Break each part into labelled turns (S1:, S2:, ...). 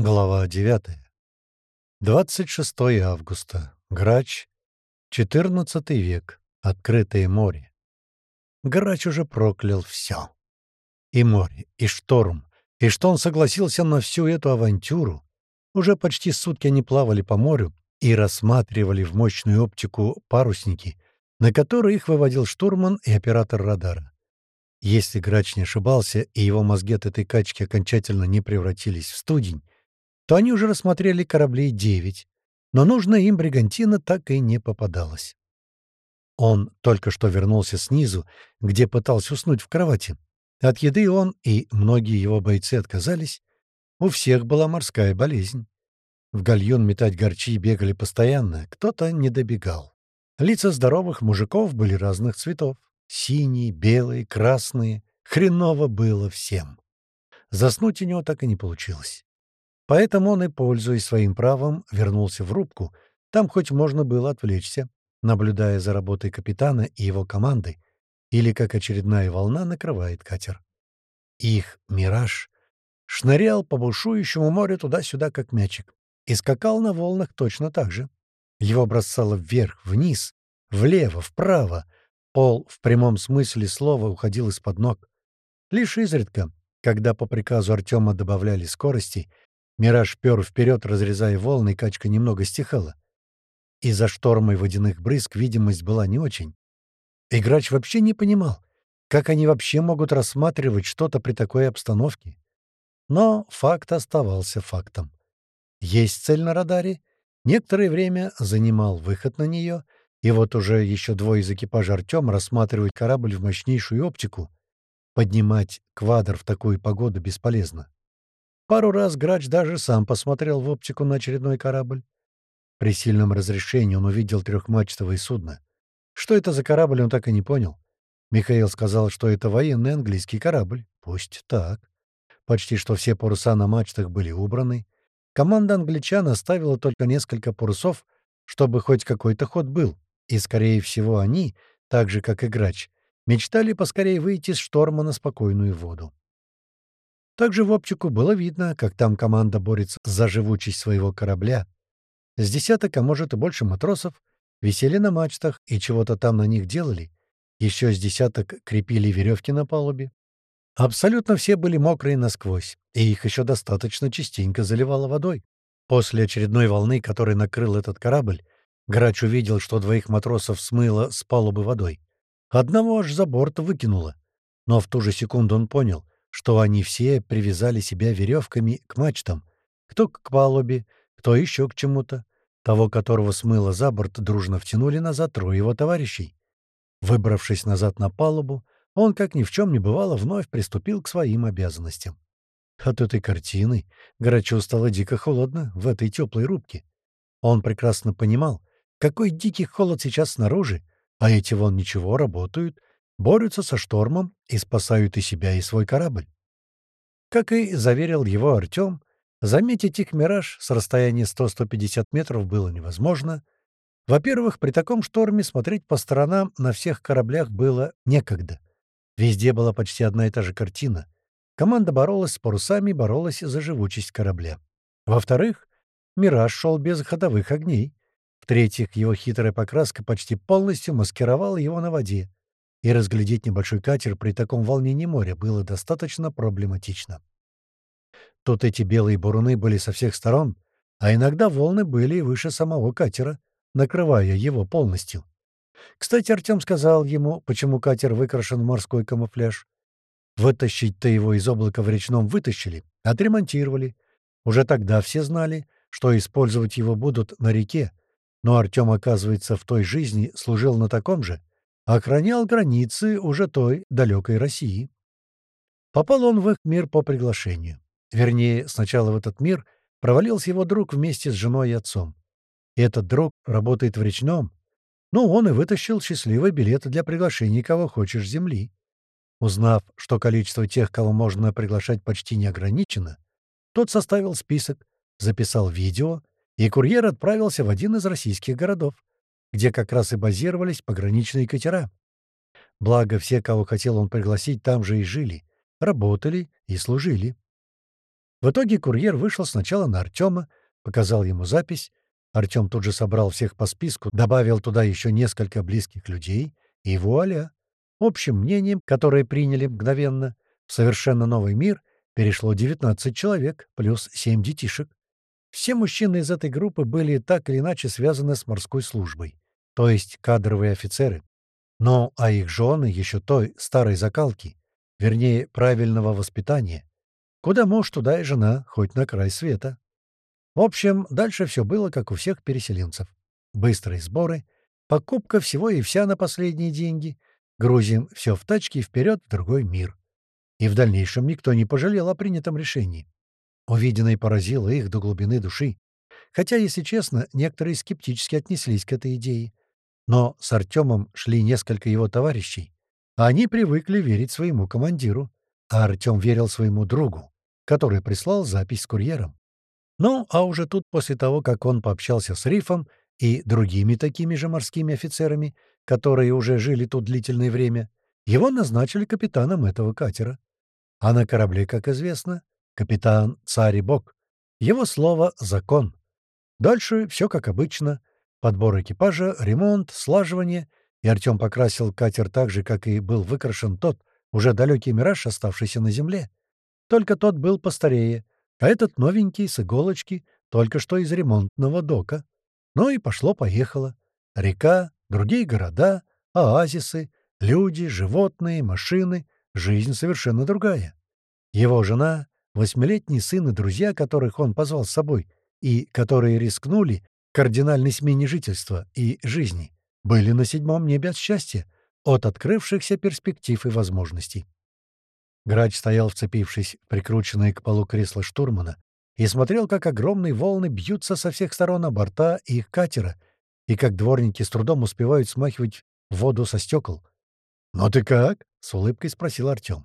S1: Глава 9. 26 августа. Грач. 14 век. Открытое море. Грач уже проклял все. И море, и шторм, и что он согласился на всю эту авантюру. Уже почти сутки они плавали по морю и рассматривали в мощную оптику парусники, на которые их выводил штурман и оператор радара. Если Грач не ошибался, и его мозги от этой качки окончательно не превратились в студень, то они уже рассмотрели кораблей девять, но нужная им бригантина так и не попадалась. Он только что вернулся снизу, где пытался уснуть в кровати. От еды он и многие его бойцы отказались. У всех была морская болезнь. В гальюн метать горчи бегали постоянно, кто-то не добегал. Лица здоровых мужиков были разных цветов. Синие, белые, красные. Хреново было всем. Заснуть у него так и не получилось. Поэтому он и, пользуясь своим правом, вернулся в рубку. Там хоть можно было отвлечься, наблюдая за работой капитана и его команды, или как очередная волна накрывает катер. Их «Мираж» шнырял по бушующему морю туда-сюда, как мячик, и скакал на волнах точно так же. Его бросало вверх, вниз, влево, вправо. Пол в прямом смысле слова уходил из-под ног. Лишь изредка, когда по приказу Артема добавляли скорости, Мираж пер вперед, разрезая волны, качка немного стихала. Из-за шторма и водяных брызг видимость была не очень. Играч вообще не понимал, как они вообще могут рассматривать что-то при такой обстановке. Но факт оставался фактом. Есть цель на радаре. Некоторое время занимал выход на нее, и вот уже еще двое из экипажа Артема рассматривают корабль в мощнейшую оптику. Поднимать квадр в такую погоду бесполезно. Пару раз Грач даже сам посмотрел в оптику на очередной корабль. При сильном разрешении он увидел трехмачтовое судно. Что это за корабль, он так и не понял. Михаил сказал, что это военный английский корабль. Пусть так. Почти что все паруса на мачтах были убраны. Команда англичан оставила только несколько парусов, чтобы хоть какой-то ход был. И, скорее всего, они, так же, как и Грач, мечтали поскорее выйти с шторма на спокойную воду. Также в оптику было видно, как там команда борется за живучесть своего корабля. С десяток, а может и больше матросов, висели на мачтах и чего-то там на них делали. Еще с десяток крепили веревки на палубе. Абсолютно все были мокрые насквозь, и их еще достаточно частенько заливало водой. После очередной волны, которая накрыл этот корабль, Грач увидел, что двоих матросов смыло с палубы водой. Одного аж за борт выкинуло. Но в ту же секунду он понял, что они все привязали себя веревками к мачтам, кто к палубе, кто еще к чему-то. Того, которого смыло за борт, дружно втянули назад трое его товарищей. Выбравшись назад на палубу, он, как ни в чем не бывало, вновь приступил к своим обязанностям. От этой картины Грачу стало дико холодно в этой теплой рубке. Он прекрасно понимал, какой дикий холод сейчас снаружи, а эти вон ничего, работают, борются со штормом и спасают и себя, и свой корабль. Как и заверил его Артем, заметить их мираж с расстояния 100-150 метров было невозможно. Во-первых, при таком шторме смотреть по сторонам на всех кораблях было некогда. Везде была почти одна и та же картина. Команда боролась с парусами, боролась за живучесть корабля. Во-вторых, «Мираж» шел без ходовых огней. В-третьих, его хитрая покраска почти полностью маскировала его на воде и разглядеть небольшой катер при таком волнении моря было достаточно проблематично. Тут эти белые буруны были со всех сторон, а иногда волны были и выше самого катера, накрывая его полностью. Кстати, Артем сказал ему, почему катер выкрашен в морской камуфляж. Вытащить-то его из облака в речном вытащили, отремонтировали. Уже тогда все знали, что использовать его будут на реке, но Артем, оказывается, в той жизни служил на таком же, охранял границы уже той далекой России. Попал он в их мир по приглашению. Вернее, сначала в этот мир провалился его друг вместе с женой и отцом. И этот друг работает в речном. Ну, он и вытащил счастливый билет для приглашения кого хочешь земли. Узнав, что количество тех, кого можно приглашать, почти не ограничено, тот составил список, записал видео, и курьер отправился в один из российских городов где как раз и базировались пограничные катера. Благо, все, кого хотел он пригласить, там же и жили, работали и служили. В итоге курьер вышел сначала на Артема, показал ему запись. Артем тут же собрал всех по списку, добавил туда еще несколько близких людей, и вуаля! Общим мнением, которое приняли мгновенно, в совершенно новый мир перешло 19 человек, плюс 7 детишек. Все мужчины из этой группы были так или иначе связаны с морской службой, то есть кадровые офицеры. Но а их жены еще той старой закалки, вернее, правильного воспитания. Куда муж, туда и жена, хоть на край света. В общем, дальше все было, как у всех переселенцев. Быстрые сборы, покупка всего и вся на последние деньги, грузим все в тачки вперед в другой мир. И в дальнейшем никто не пожалел о принятом решении. Увиденное поразило их до глубины души. Хотя, если честно, некоторые скептически отнеслись к этой идее. Но с Артемом шли несколько его товарищей. Они привыкли верить своему командиру. А Артем верил своему другу, который прислал запись с курьером. Ну, а уже тут, после того, как он пообщался с Рифом и другими такими же морскими офицерами, которые уже жили тут длительное время, его назначили капитаном этого катера. А на корабле, как известно, Капитан Царь и Бог. Его слово — закон. Дальше все как обычно. Подбор экипажа, ремонт, слаживание. И Артем покрасил катер так же, как и был выкрашен тот, уже далекий мираж, оставшийся на земле. Только тот был постарее, а этот новенький, с иголочки, только что из ремонтного дока. Ну и пошло-поехало. Река, другие города, оазисы, люди, животные, машины. Жизнь совершенно другая. Его жена, Восьмилетний сын и друзья, которых он позвал с собой, и которые рискнули кардинальной смене жительства и жизни, были на седьмом небе от счастья, от открывшихся перспектив и возможностей. Грач стоял, вцепившись в прикрученное к полу кресло штурмана, и смотрел, как огромные волны бьются со всех сторон о борта их катера, и как дворники с трудом успевают смахивать воду со стекол. «Ну ты как?» — с улыбкой спросил Артем.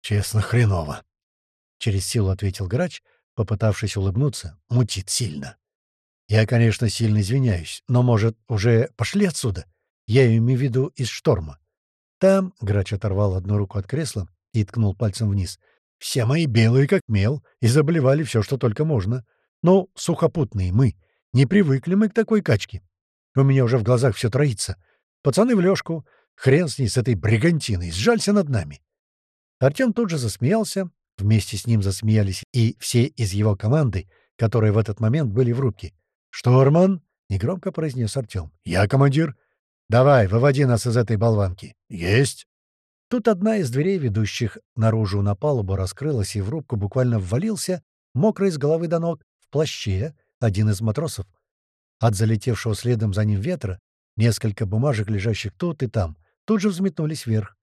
S1: «Честно, хреново», Через силу ответил грач, попытавшись улыбнуться. Мутит сильно. Я, конечно, сильно извиняюсь, но, может, уже пошли отсюда? Я имею в виду из шторма. Там, — грач оторвал одну руку от кресла и ткнул пальцем вниз, — все мои белые как мел и заблевали все, что только можно. Но сухопутные мы. Не привыкли мы к такой качке. У меня уже в глазах все троится. Пацаны в лёжку. Хрен с ней, с этой бригантиной. Сжалься над нами. Артем тут же засмеялся, Вместе с ним засмеялись и все из его команды, которые в этот момент были в рубке. «Штурман!» — негромко произнес Артем. «Я командир. Давай, выводи нас из этой болванки». «Есть!» Тут одна из дверей, ведущих наружу на палубу, раскрылась, и в рубку буквально ввалился, мокрый с головы до ног, в плаще, один из матросов. От залетевшего следом за ним ветра несколько бумажек, лежащих тут и там, тут же взметнулись вверх.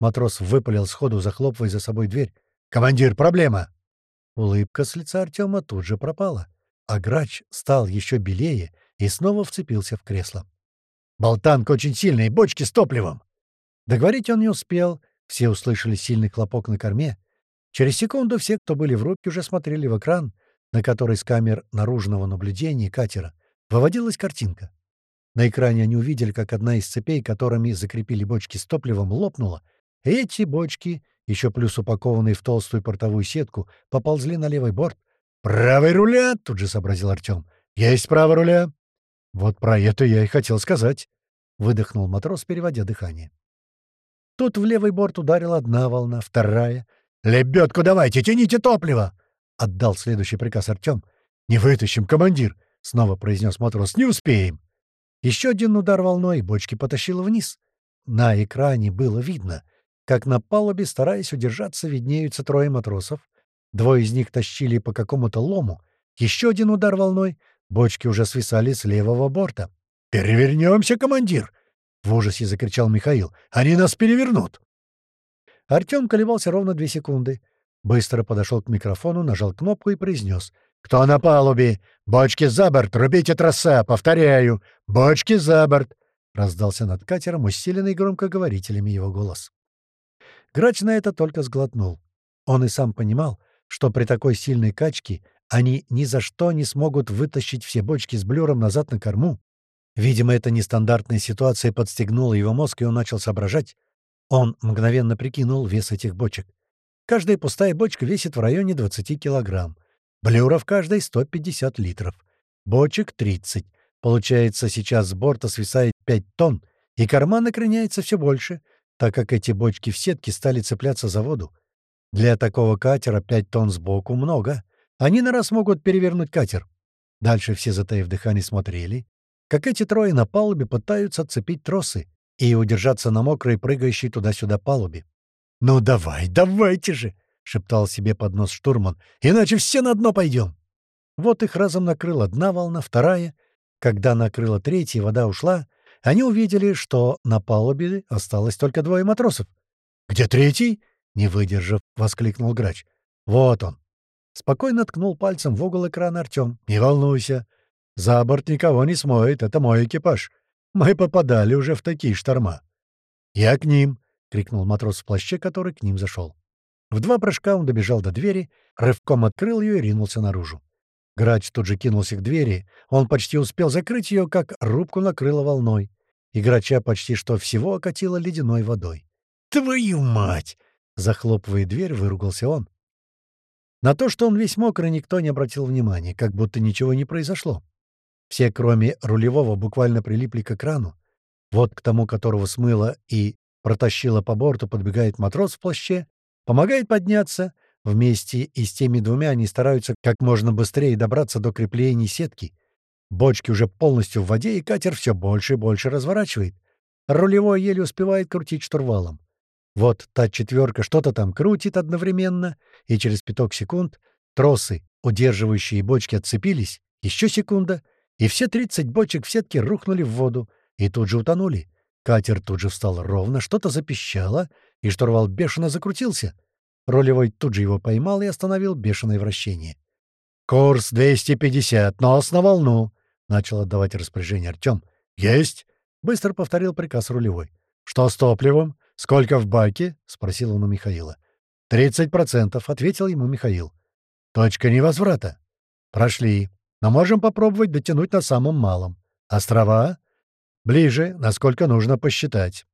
S1: Матрос выпалил сходу, захлопывая за собой дверь. «Командир, проблема!» Улыбка с лица Артема тут же пропала, а грач стал еще белее и снова вцепился в кресло. «Болтанка очень сильная, бочки с топливом!» Договорить он не успел, все услышали сильный хлопок на корме. Через секунду все, кто были в рубке, уже смотрели в экран, на который с камер наружного наблюдения катера выводилась картинка. На экране они увидели, как одна из цепей, которыми закрепили бочки с топливом, лопнула, и эти бочки еще плюс упакованные в толстую портовую сетку, поползли на левый борт. «Правый руля!» — тут же сообразил Артем. «Есть право руля!» «Вот про это я и хотел сказать», — выдохнул матрос, переводя дыхание. Тут в левый борт ударила одна волна, вторая. «Лебедку давайте, тяните топливо!» — отдал следующий приказ Артем. «Не вытащим, командир!» — снова произнес матрос. «Не успеем!» Еще один удар волной, бочки потащило вниз. На экране было видно — как на палубе, стараясь удержаться, виднеются трое матросов. Двое из них тащили по какому-то лому. Еще один удар волной. Бочки уже свисали с левого борта. «Перевернемся, командир!» — в ужасе закричал Михаил. «Они нас перевернут!» Артем колебался ровно две секунды. Быстро подошел к микрофону, нажал кнопку и произнес. «Кто на палубе? Бочки за борт! Рубите троса! Повторяю! Бочки за борт!» Раздался над катером усиленный громкоговорителями его голос. Грач на это только сглотнул. Он и сам понимал, что при такой сильной качке они ни за что не смогут вытащить все бочки с блюром назад на корму. Видимо, эта нестандартная ситуация подстегнула его мозг, и он начал соображать. Он мгновенно прикинул вес этих бочек. Каждая пустая бочка весит в районе 20 килограмм. Блюра в каждой 150 литров. Бочек 30. Получается, сейчас с борта свисает 5 тонн, и карман накреняется все больше, так как эти бочки в сетке стали цепляться за воду. Для такого катера 5 тонн сбоку много. Они на раз могут перевернуть катер. Дальше все, затаив дыхание, смотрели, как эти трое на палубе пытаются отцепить тросы и удержаться на мокрой, прыгающей туда-сюда палубе. «Ну давай, давайте же!» — шептал себе под нос штурман. «Иначе все на дно пойдем!» Вот их разом накрыла одна волна, вторая. Когда накрыла третья, вода ушла, они увидели, что на палубе осталось только двое матросов. «Где третий?» — не выдержав, воскликнул грач. «Вот он!» Спокойно ткнул пальцем в угол экрана Артем. «Не волнуйся. За борт никого не смоет, это мой экипаж. Мы попадали уже в такие шторма». «Я к ним!» — крикнул матрос в плаще, который к ним зашел. В два прыжка он добежал до двери, рывком открыл ее и ринулся наружу. Грач тут же кинулся к двери. Он почти успел закрыть ее, как рубку накрыло волной. И грача почти что всего окатило ледяной водой. «Твою мать!» — захлопывая дверь, выругался он. На то, что он весь мокрый, никто не обратил внимания, как будто ничего не произошло. Все, кроме рулевого, буквально прилипли к экрану. Вот к тому, которого смыло и протащило по борту, подбегает матрос в плаще, помогает подняться. Вместе и с теми двумя они стараются как можно быстрее добраться до креплений сетки. Бочки уже полностью в воде, и катер все больше и больше разворачивает. Рулевой еле успевает крутить штурвалом. Вот та четверка что-то там крутит одновременно, и через пяток секунд тросы, удерживающие бочки, отцепились. Еще секунда — и все 30 бочек в сетке рухнули в воду и тут же утонули. Катер тут же встал ровно, что-то запищало, и штурвал бешено закрутился. Ролевой тут же его поймал и остановил бешеное вращение. «Курс 250, нос на волну!» — начал отдавать распоряжение Артем. «Есть!» — быстро повторил приказ рулевой. «Что с топливом? Сколько в баке?» — спросил он у Михаила. «Тридцать процентов», — ответил ему Михаил. «Точка невозврата». «Прошли но можем попробовать дотянуть на самом малом. Острова? Ближе, насколько нужно посчитать.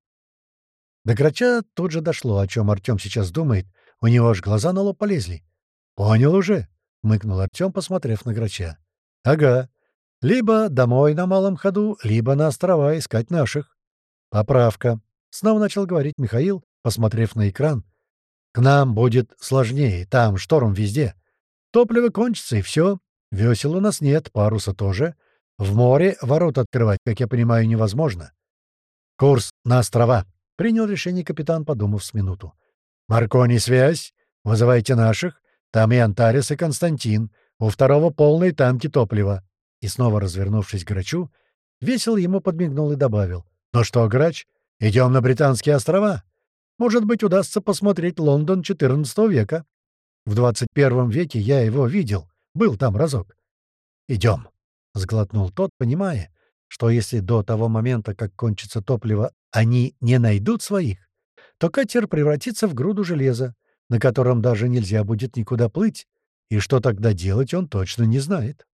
S1: До Грача тут же дошло, о чем Артем сейчас думает. У него аж глаза на лоб полезли. «Понял уже», — мыкнул Артем, посмотрев на Грача. «Ага. Либо домой на малом ходу, либо на острова искать наших». «Поправка», — снова начал говорить Михаил, посмотрев на экран. «К нам будет сложнее, там шторм везде. Топливо кончится, и все. Весел у нас нет, паруса тоже. В море ворот открывать, как я понимаю, невозможно. Курс на острова. Принял решение капитан, подумав с минуту. Маркони связь. Вызывайте наших. Там и Антарис, и Константин. У второго полные танки топлива. И снова развернувшись к Грачу, весело ему подмигнул и добавил. «Ну что, Грач, идем на Британские острова? Может быть, удастся посмотреть Лондон XIV века. В 21 веке я его видел. Был там разок. «Идем», — сглотнул тот, понимая, что если до того момента, как кончится топливо, они не найдут своих, то катер превратится в груду железа, на котором даже нельзя будет никуда плыть, и что тогда делать он точно не знает.